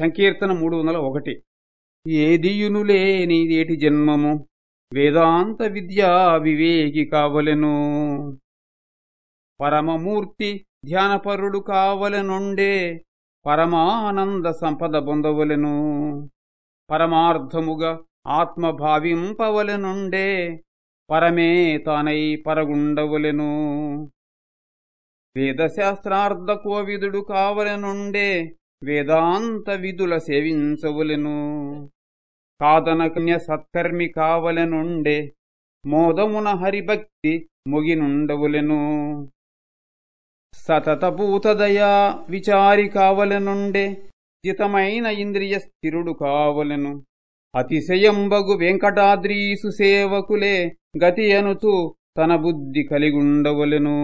సంకీర్తన మూడు వందల ఒకటి. ఏదియునులేని ఏటి జన్మము? వేదాంత విద్యా వివేకి కావలెను. పరమమూర్తి ధ్యానపరుడు కావలెనుండే పరమానంద సంపద పొందవలెను పరమార్థముగా ఆత్మభావింపవలనుండే పరమే తానై పరగుండవలెను. వేదశాస్త్రార్థ కోవిదుడు కావలెనుండే వేదాంత విధుల సేవించవులెను. కాదనకన్య సత్కర్మి కావలనుండే మోదమున హరిభక్తి మొగినుండవులెను. సతతభూతదయా విచారి కావలెనుండే జితమైన ఇంద్రియ స్థిరుడు కావలెను. అతిశయంబగు వెంకటాద్రీసు సేవకులే గతి అనుతూ తన బుద్ధి కలిగుండవలెను.